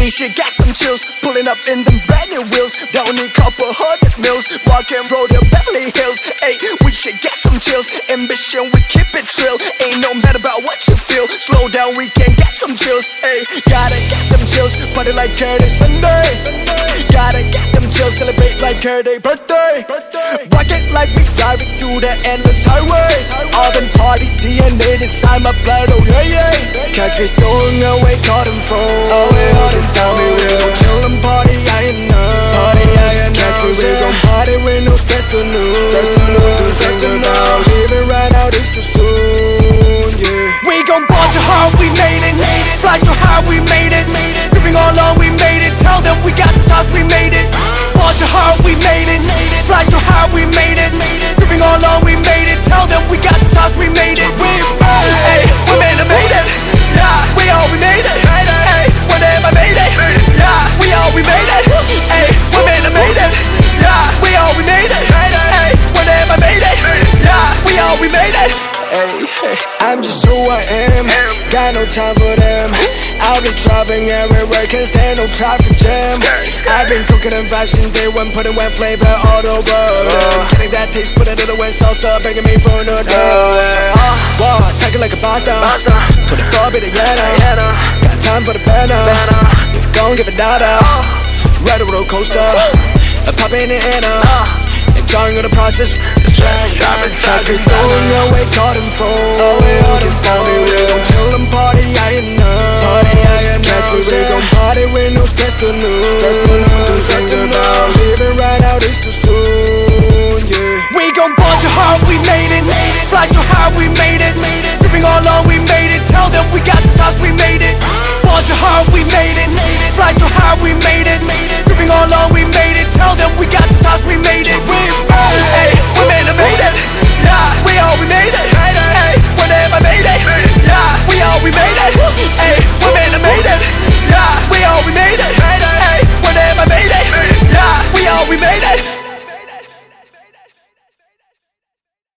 We should get some chills, pulling up in them brand new wheels. Don't need couple hundred mils, rock and roll to Beverly Hills. Hey, we should get some chills. Ambition, we keep it trill. Ain't no matter about what you feel. Slow down, we can get some chills. Hey, gotta get them chills, party like Curtis Sunday. Gotta get them chills, celebrate like Curtis birthday. Rock it like we driving through the endless highway. All them party DNA inside my blood, oh yeah yeah. Catch oh, me throwing away cotton phone. Oh yeah, all this time we will chill and party, I ain't none. Party, I ain't Catch me, we gon' party with no stress to lose. Stress to lose, to think about. Leaving right now, this too soon, yeah. We gon' ball so hard, we made it. Fly so high, we made it. Dripping all on, we made it. Tell them we got the sauce, we made it. Ball so hard, we made it. Fly so high, we made it. Hey, I'm just who I am. Got no time for them. I'll be driving everywhere, cause there no traffic jam. I've been cooking and vibes since day one, putting wet flavor all over. them. Getting that taste, put it in the wet salsa, bringing me from the door. Wow, take it like a boss down. Put it for me to Yana. Got time for the banner. Gon' give it data. Ride a roller coaster. Pop in the inner. Enjoying the process. Driving, me driving, throwing away cotton Oh, yeah, all this time we will chill and party, I ain't none. Party, I Catch me, we gon' party with no stress to lose. Stress to think about. Leaving right now, this too soon, yeah. We gon' ball so hard, we made it. Fly so high, we made it. Dripping all on, we made it. Tell them we got the sauce, we made it. Ball so hard, we made it. Fly so high, we made it. Say that